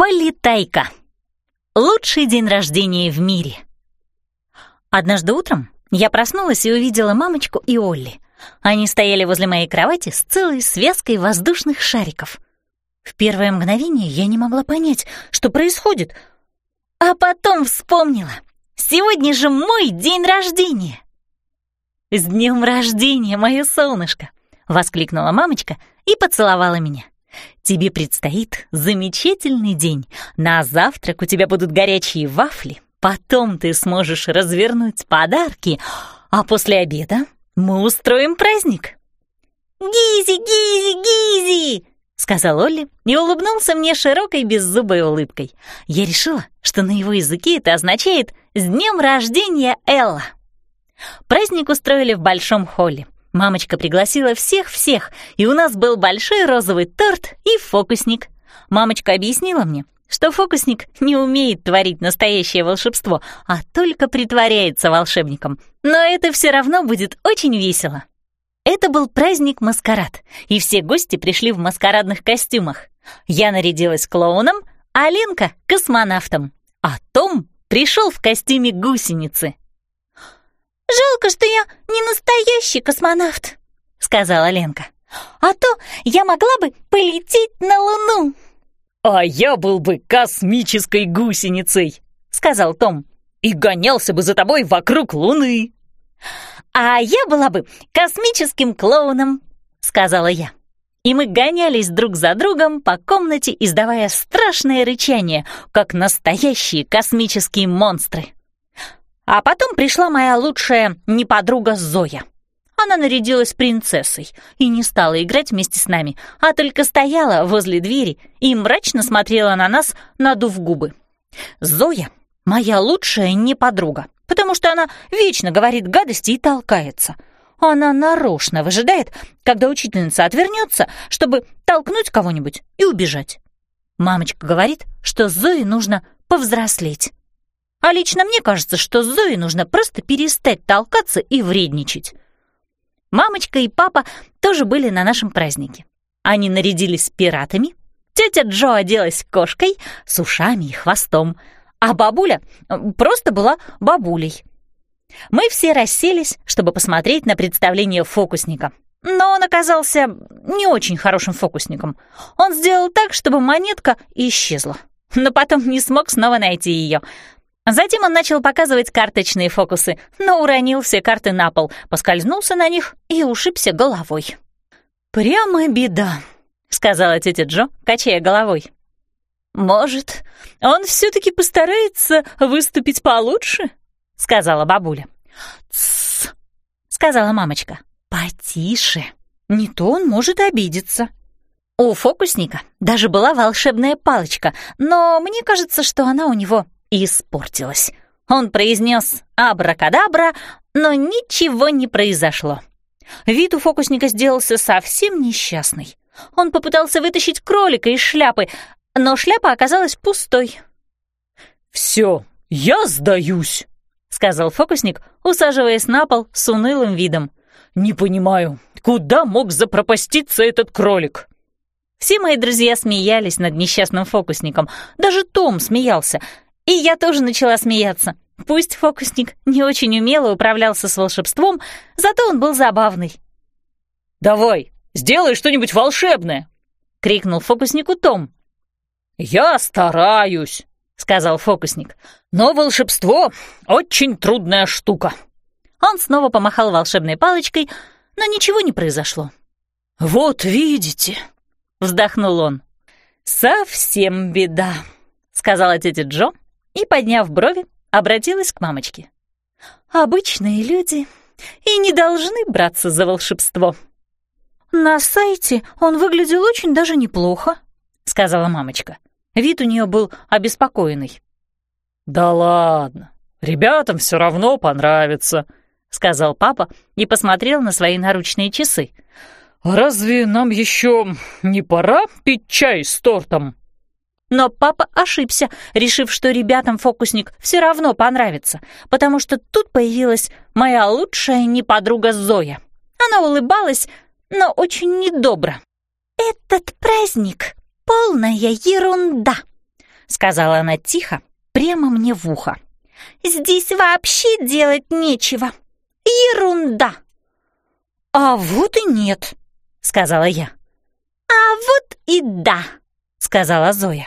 Полетайка. Лучший день рождения в мире. Однажды утром я проснулась и увидела мамочку и Олли. Они стояли возле моей кровати с целой связкой воздушных шариков. В первое мгновение я не могла понять, что происходит, а потом вспомнила. Сегодня же мой день рождения. «С днем рождения, мое солнышко!» — воскликнула мамочка и поцеловала меня. Тебе предстоит замечательный день. На завтрак у тебя будут горячие вафли, потом ты сможешь развернуть подарки, а после обеда мы устроим праздник». «Гизи, Гизи, Гизи!» — сказал Олли и улыбнулся мне широкой беззубой улыбкой. Я решила, что на его языке это означает «С днем рождения, Элла!». Праздник устроили в большом холле. Мамочка пригласила всех-всех, и у нас был большой розовый торт и фокусник. Мамочка объяснила мне, что фокусник не умеет творить настоящее волшебство, а только притворяется волшебником. Но это все равно будет очень весело. Это был праздник-маскарад, и все гости пришли в маскарадных костюмах. Я нарядилась клоуном, а Ленка — космонавтом, а Том пришел в костюме гусеницы. «Жалко, что я не настоящий космонавт», — сказала Ленка. «А то я могла бы полететь на Луну». «А я был бы космической гусеницей», — сказал Том, «и гонялся бы за тобой вокруг Луны». «А я была бы космическим клоуном», — сказала я. И мы гонялись друг за другом по комнате, издавая страшное рычание, как настоящие космические монстры. А потом пришла моя лучшая неподруга Зоя. Она нарядилась принцессой и не стала играть вместе с нами, а только стояла возле двери и мрачно смотрела на нас, надув губы. Зоя — моя лучшая неподруга, потому что она вечно говорит гадости и толкается. Она нарочно выжидает, когда учительница отвернется, чтобы толкнуть кого-нибудь и убежать. Мамочка говорит, что Зое нужно повзрослеть. А лично мне кажется, что Зое нужно просто перестать толкаться и вредничать. Мамочка и папа тоже были на нашем празднике. Они нарядились пиратами, тетя Джо оделась кошкой с ушами и хвостом, а бабуля просто была бабулей. Мы все расселись, чтобы посмотреть на представление фокусника. Но он оказался не очень хорошим фокусником. Он сделал так, чтобы монетка исчезла. Но потом не смог снова найти ее. Затем он начал показывать карточные фокусы, но уронил все карты на пол, поскользнулся на них и ушибся головой. «Прямо беда», — сказала тетя Джо, качая головой. «Может, он все-таки постарается выступить получше?» — сказала бабуля. «Тссс», — сказала мамочка. «Потише, не то он может обидеться». У фокусника даже была волшебная палочка, но мне кажется, что она у него и испортилась. Он произнес «абракадабра», но ничего не произошло. Вид у фокусника сделался совсем несчастный. Он попытался вытащить кролика из шляпы, но шляпа оказалась пустой. «Все, я сдаюсь», — сказал фокусник, усаживаясь на пол с унылым видом. «Не понимаю, куда мог запропаститься этот кролик?» Все мои друзья смеялись над несчастным фокусником. Даже Том смеялся, и я тоже начала смеяться. Пусть фокусник не очень умело управлялся с волшебством, зато он был забавный. «Давай, сделай что-нибудь волшебное!» — крикнул фокуснику Том. «Я стараюсь», — сказал фокусник. «Но волшебство — очень трудная штука». Он снова помахал волшебной палочкой, но ничего не произошло. «Вот видите», — вздохнул он. «Совсем беда», — сказала тетя Джо, и, подняв брови, обратилась к мамочке. «Обычные люди и не должны браться за волшебство». «На сайте он выглядел очень даже неплохо», — сказала мамочка. Вид у нее был обеспокоенный. «Да ладно, ребятам все равно понравится», — сказал папа и посмотрел на свои наручные часы. «Разве нам еще не пора пить чай с тортом?» Но папа ошибся, решив, что ребятам фокусник все равно понравится, потому что тут появилась моя лучшая неподруга Зоя. Она улыбалась, но очень недобро. «Этот праздник — полная ерунда», сказала она тихо, прямо мне в ухо. «Здесь вообще делать нечего. Ерунда!» «А вот и нет», — сказала я. «А вот и да», — сказала Зоя.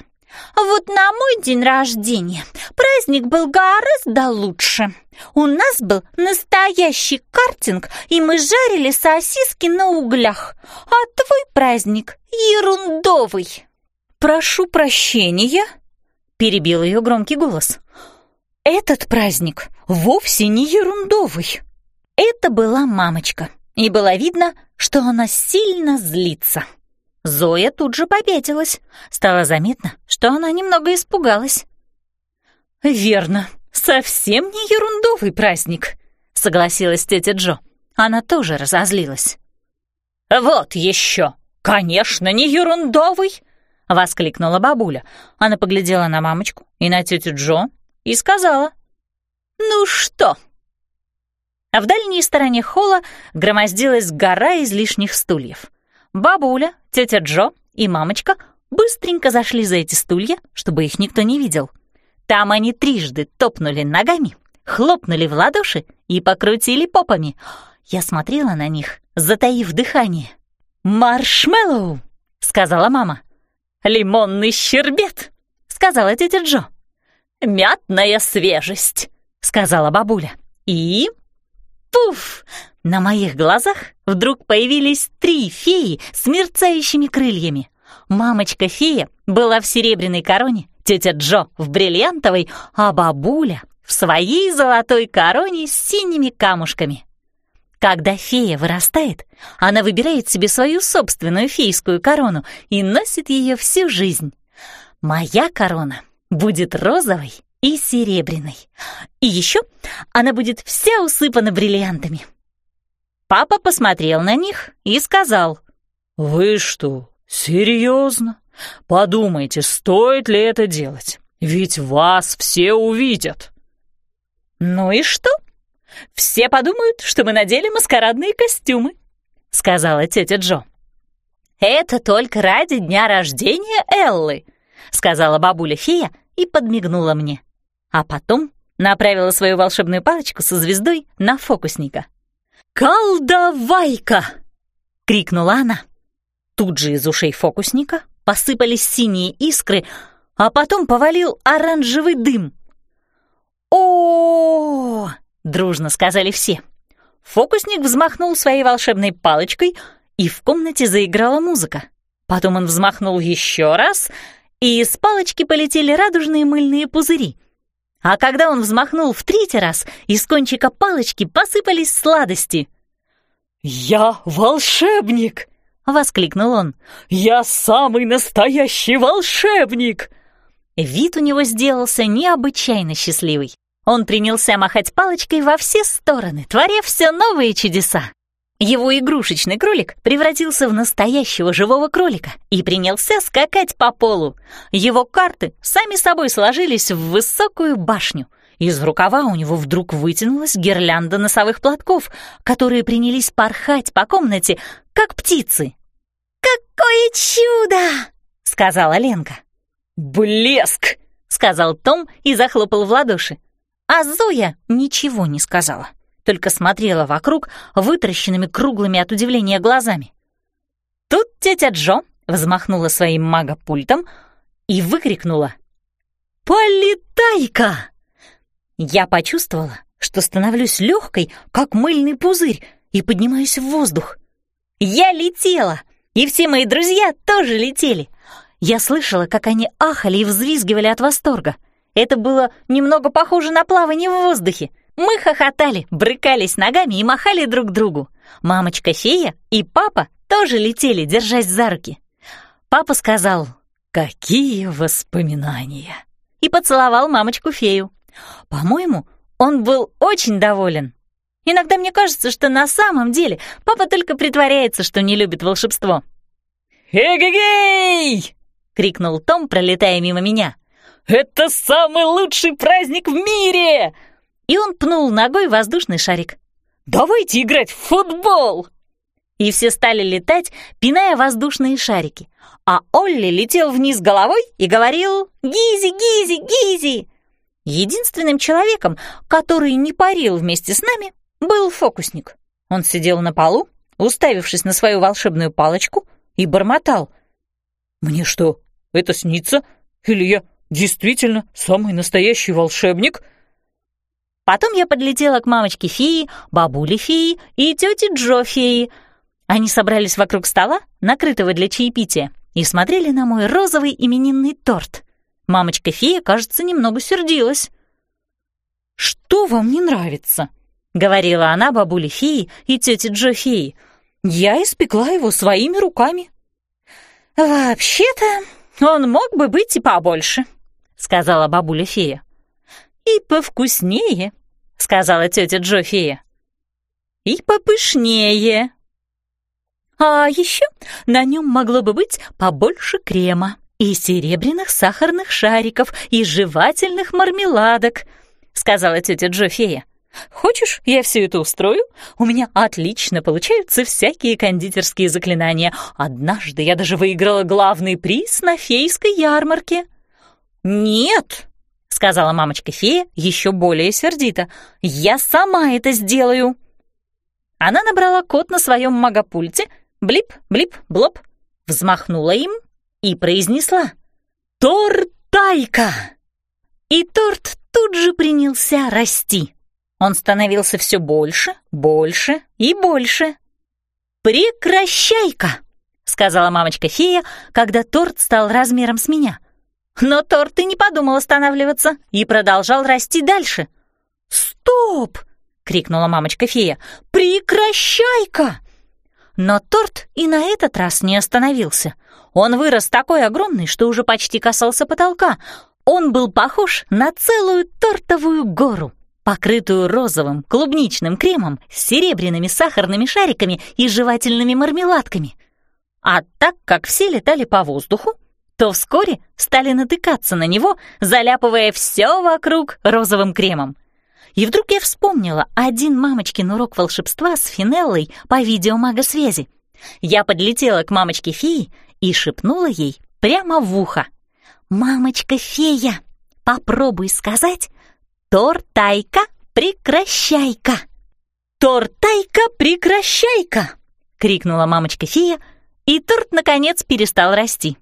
«Вот на мой день рождения праздник был гораздо лучше. У нас был настоящий картинг, и мы жарили сосиски на углях, а твой праздник ерундовый». «Прошу прощения», — перебил ее громкий голос. «Этот праздник вовсе не ерундовый». Это была мамочка, и было видно, что она сильно злится. Зоя тут же попятилась. Стало заметно, что она немного испугалась. «Верно, совсем не ерундовый праздник», — согласилась тетя Джо. Она тоже разозлилась. «Вот еще! Конечно, не ерундовый!» — воскликнула бабуля. Она поглядела на мамочку и на тетю Джо и сказала. «Ну что?» А в дальней стороне холла громоздилась гора из лишних стульев. Бабуля, тетя Джо и мамочка быстренько зашли за эти стулья, чтобы их никто не видел. Там они трижды топнули ногами, хлопнули в ладоши и покрутили попами. Я смотрела на них, затаив дыхание. «Маршмеллоу!» — сказала мама. «Лимонный щербет!» — сказала тетя Джо. «Мятная свежесть!» — сказала бабуля. «И Пуф! На моих глазах вдруг появились три феи с мерцающими крыльями. Мамочка-фея была в серебряной короне, тетя Джо в бриллиантовой, а бабуля в своей золотой короне с синими камушками. Когда фея вырастает, она выбирает себе свою собственную фейскую корону и носит ее всю жизнь. Моя корона будет розовой и серебряной. И еще она будет вся усыпана бриллиантами. Папа посмотрел на них и сказал. «Вы что, серьезно? Подумайте, стоит ли это делать? Ведь вас все увидят». «Ну и что? Все подумают, что мы надели маскарадные костюмы», — сказала тетя Джо. «Это только ради дня рождения Эллы», — сказала бабуля-фея и подмигнула мне а потом направила свою волшебную палочку со звездой на фокусника. «Колдовайка!» — крикнула она. Тут же из ушей фокусника посыпались синие искры, а потом повалил оранжевый дым. о, -о, дружно сказали все. Фокусник взмахнул своей волшебной палочкой, и в комнате заиграла музыка. Потом он взмахнул еще раз, и из палочки полетели радужные мыльные пузыри. А когда он взмахнул в третий раз, из кончика палочки посыпались сладости. «Я волшебник!» — воскликнул он. «Я самый настоящий волшебник!» Вид у него сделался необычайно счастливый. Он принялся махать палочкой во все стороны, творя все новые чудеса. Его игрушечный кролик превратился в настоящего живого кролика и принялся скакать по полу. Его карты сами собой сложились в высокую башню. Из рукава у него вдруг вытянулась гирлянда носовых платков, которые принялись порхать по комнате, как птицы. «Какое чудо!» — сказала Ленка. «Блеск!» — сказал Том и захлопал в ладоши. А Зоя ничего не сказала только смотрела вокруг вытаращенными круглыми от удивления глазами. Тут тетя Джо взмахнула своим магопультом и выкрикнула «Полетай-ка!». Я почувствовала, что становлюсь легкой, как мыльный пузырь, и поднимаюсь в воздух. Я летела, и все мои друзья тоже летели. Я слышала, как они ахали и взвизгивали от восторга. Это было немного похоже на плавание в воздухе. Мы хохотали, брыкались ногами и махали друг другу. Мамочка-фея и папа тоже летели, держась за руки. Папа сказал «Какие воспоминания!» и поцеловал мамочку-фею. По-моему, он был очень доволен. Иногда мне кажется, что на самом деле папа только притворяется, что не любит волшебство. «Эгегей!» — крикнул Том, пролетая мимо меня. «Это самый лучший праздник в мире!» И он пнул ногой воздушный шарик. «Давайте играть в футбол!» И все стали летать, пиная воздушные шарики. а Олли летел вниз головой и говорил «Гизи, Гизи, Гизи!». Единственным человеком, который не парил вместе с нами, был фокусник. Он сидел на полу, уставившись на свою волшебную палочку, и бормотал. «Мне что, это снится? Или я действительно самый настоящий волшебник?» Потом я подлетела к мамочке феи, бабуле феи и тете Джо феи. Они собрались вокруг стола, накрытого для чаепития, и смотрели на мой розовый именинный торт. Мамочка фея, кажется, немного сердилась. «Что вам не нравится?» — говорила она бабуле феи и тете Джо феи. «Я испекла его своими руками». «Вообще-то он мог бы быть и побольше», — сказала бабуля фея. «И повкуснее», — сказала тетя Джо фея. «И попышнее». «А еще на нем могло бы быть побольше крема и серебряных сахарных шариков и жевательных мармеладок», — сказала тетя Джо фея. Хочешь, я все это устрою? У меня отлично получаются всякие кондитерские заклинания. Однажды я даже выиграла главный приз на фейской ярмарке». «Нет», — сказала мамочка-фея еще более сердито, «я сама это сделаю». Она набрала код на своем магопульте, блип-блип-блоп, взмахнула им и произнесла «Тортайка!» И торт тут же принялся расти. Он становился все больше, больше и больше. «Прекращай-ка!» — сказала мамочка-фея, когда торт стал размером с меня. Но торт и не подумал останавливаться и продолжал расти дальше. «Стоп!» — крикнула мамочка-фея. «Прекращай-ка!» Но торт и на этот раз не остановился. Он вырос такой огромный, что уже почти касался потолка. Он был похож на целую тортовую гору покрытую розовым клубничным кремом с серебряными сахарными шариками и жевательными мармеладками. А так как все летали по воздуху, то вскоре стали натыкаться на него, заляпывая все вокруг розовым кремом. И вдруг я вспомнила один мамочкин урок волшебства с Финеллой по видеомагосвязи. Я подлетела к мамочке-фее и шепнула ей прямо в ухо. «Мамочка-фея, попробуй сказать «Тортайка, прекращай-ка!» «Тортайка, прекращай-ка!» — крикнула мамочка-фея, и торт, наконец, перестал расти.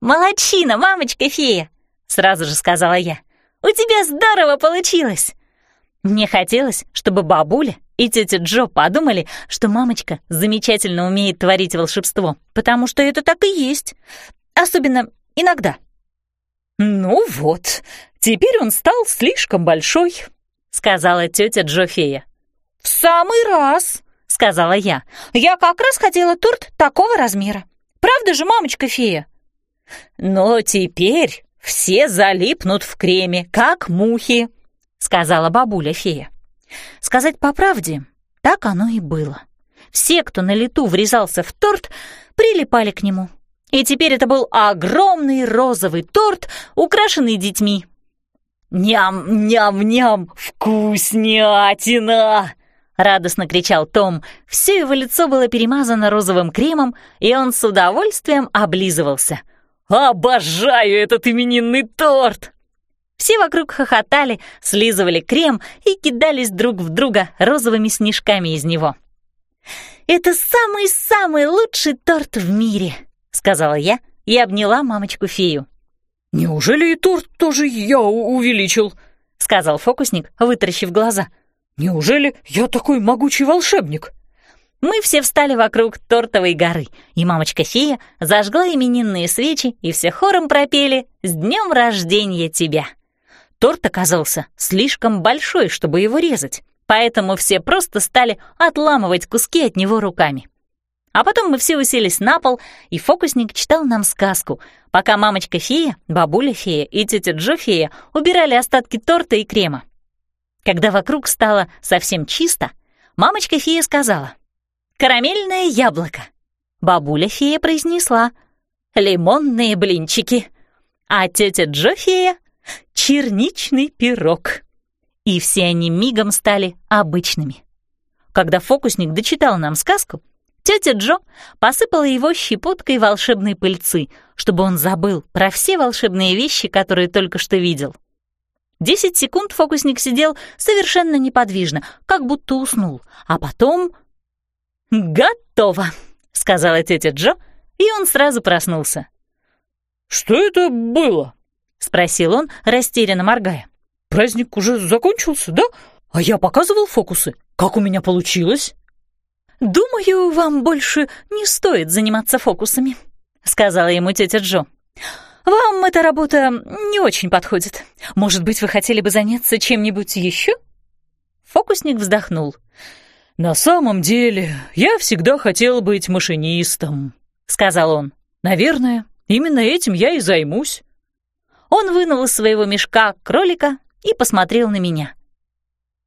«Молодчина, мамочка-фея!» — сразу же сказала я. «У тебя здорово получилось!» Мне хотелось, чтобы бабуля и тетя Джо подумали, что мамочка замечательно умеет творить волшебство, потому что это так и есть. Особенно иногда. «Ну вот, теперь он стал слишком большой», — сказала тетя Джофея. «В самый раз», — сказала я. «Я как раз хотела торт такого размера. Правда же, мамочка-фея?» «Но теперь все залипнут в креме, как мухи», — сказала бабуля-фея. Сказать по правде, так оно и было. Все, кто на лету врезался в торт, прилипали к нему. И теперь это был огромный розовый торт, украшенный детьми. «Ням-ням-ням! Вкуснятина!» Радостно кричал Том. Все его лицо было перемазано розовым кремом, и он с удовольствием облизывался. «Обожаю этот именинный торт!» Все вокруг хохотали, слизывали крем и кидались друг в друга розовыми снежками из него. «Это самый-самый лучший торт в мире!» — сказала я и обняла мамочку-фею. «Неужели и торт тоже я увеличил?» — сказал фокусник, вытаращив глаза. «Неужели я такой могучий волшебник?» Мы все встали вокруг тортовой горы, и мамочка-фея зажгла именинные свечи, и все хором пропели «С днем рождения тебя!». Торт оказался слишком большой, чтобы его резать, поэтому все просто стали отламывать куски от него руками. А потом мы все уселись на пол, и фокусник читал нам сказку, пока мамочка-фея, бабуля-фея и тетя Джо-фея убирали остатки торта и крема. Когда вокруг стало совсем чисто, мамочка-фея сказала «Карамельное яблоко». Бабуля-фея произнесла «Лимонные блинчики», а тетя Джо-фея «Черничный пирог». И все они мигом стали обычными. Когда фокусник дочитал нам сказку, Тетя Джо посыпала его щепоткой волшебной пыльцы, чтобы он забыл про все волшебные вещи, которые только что видел. Десять секунд фокусник сидел совершенно неподвижно, как будто уснул, а потом... «Готово!» — сказала тетя Джо, и он сразу проснулся. «Что это было?» — спросил он, растерянно моргая. «Праздник уже закончился, да? А я показывал фокусы. Как у меня получилось?» «Думаю, вам больше не стоит заниматься фокусами», — сказала ему тетя Джо. «Вам эта работа не очень подходит. Может быть, вы хотели бы заняться чем-нибудь еще?» Фокусник вздохнул. «На самом деле, я всегда хотел быть машинистом», — сказал он. «Наверное, именно этим я и займусь». Он вынул из своего мешка кролика и посмотрел на меня.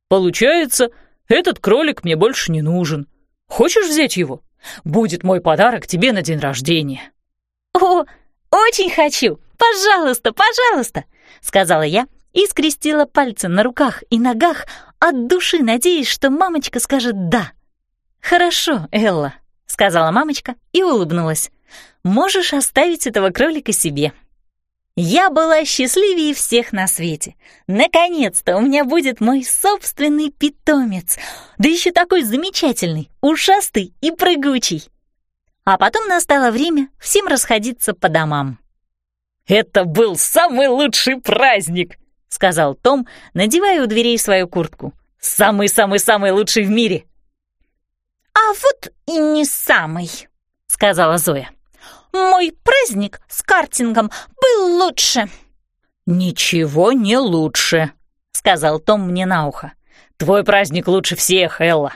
«Получается, этот кролик мне больше не нужен. Хочешь взять его? Будет мой подарок тебе на день рождения». «О, очень хочу! Пожалуйста, пожалуйста!» — сказала я и скрестила пальцы на руках и ногах, от души надеясь, что мамочка скажет «да». «Хорошо, Элла», — сказала мамочка и улыбнулась. «Можешь оставить этого кролика себе. Я была счастливее всех на свете. Наконец-то у меня будет мой собственный питомец, да еще такой замечательный, ушастый и прыгучий. А потом настало время всем расходиться по домам. «Это был самый лучший праздник!» — сказал Том, надевая у дверей свою куртку. «Самый-самый-самый лучший в мире!» «А вот и не самый!» — сказала Зоя. Мой праздник с картингом был лучше». «Ничего не лучше», — сказал Том мне на ухо. «Твой праздник лучше всех, Элла».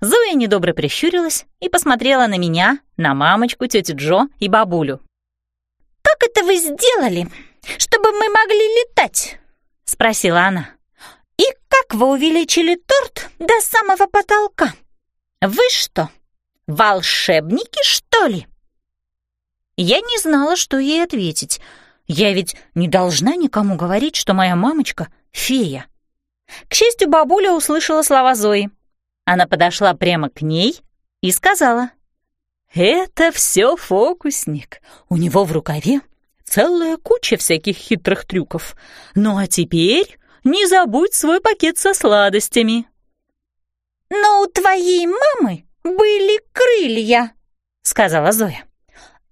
Зоя недобро прищурилась и посмотрела на меня, на мамочку, тетю Джо и бабулю. «Как это вы сделали, чтобы мы могли летать?» — спросила она. «И как вы увеличили торт до самого потолка? Вы что, волшебники, что ли?» Я не знала, что ей ответить. Я ведь не должна никому говорить, что моя мамочка — фея. К счастью, бабуля услышала слова Зои. Она подошла прямо к ней и сказала. «Это все фокусник. У него в рукаве целая куча всяких хитрых трюков. Ну а теперь не забудь свой пакет со сладостями». «Но у твоей мамы были крылья», — сказала Зоя.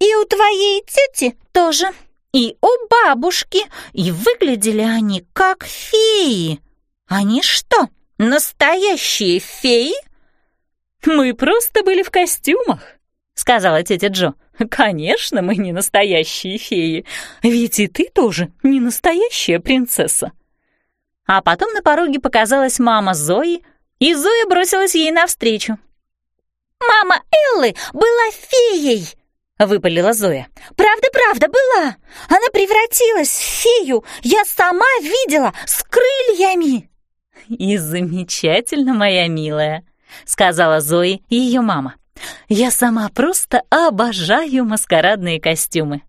И у твоей тети тоже. И у бабушки. И выглядели они как феи. Они что, настоящие феи? Мы просто были в костюмах, сказала тетя Джо. Конечно, мы не настоящие феи. Ведь и ты тоже не настоящая принцесса. А потом на пороге показалась мама Зои, и Зоя бросилась ей навстречу. «Мама Эллы была феей!» — выпалила Зоя. «Правда, правда, была! Она превратилась в фею! Я сама видела, с крыльями!» «И замечательно, моя милая!» — сказала Зои ее мама. «Я сама просто обожаю маскарадные костюмы!»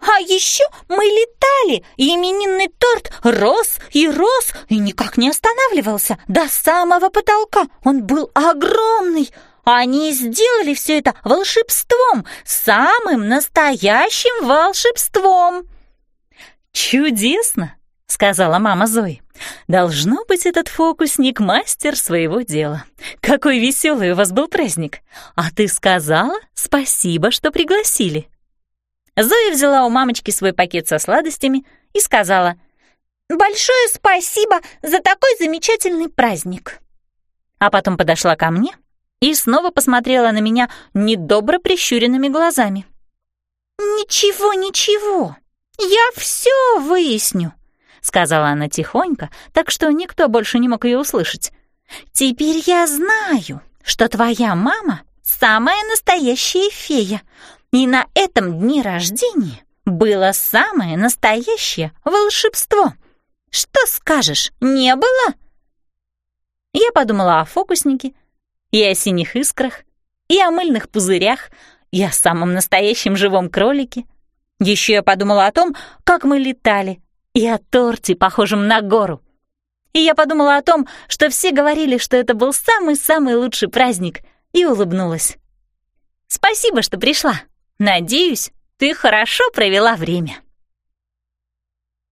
«А еще мы летали, и именинный торт рос и рос, и никак не останавливался до самого потолка. Он был огромный, они сделали все это волшебством, самым настоящим волшебством!» «Чудесно!» — сказала мама Зои. «Должно быть, этот фокусник — мастер своего дела. Какой веселый у вас был праздник! А ты сказала спасибо, что пригласили!» Зоя взяла у мамочки свой пакет со сладостями и сказала «Большое спасибо за такой замечательный праздник!» А потом подошла ко мне и снова посмотрела на меня недобро прищуренными глазами. «Ничего, ничего, я все выясню», — сказала она тихонько, так что никто больше не мог ее услышать. «Теперь я знаю, что твоя мама самая настоящая фея, и на этом дне рождения было самое настоящее волшебство. Что скажешь, не было?» Я подумала о фокуснике, и о синих искрах, и о мыльных пузырях, и о самом настоящем живом кролике. Еще я подумала о том, как мы летали, и о торте, похожем на гору. И я подумала о том, что все говорили, что это был самый-самый лучший праздник, и улыбнулась. Спасибо, что пришла. Надеюсь, ты хорошо провела время.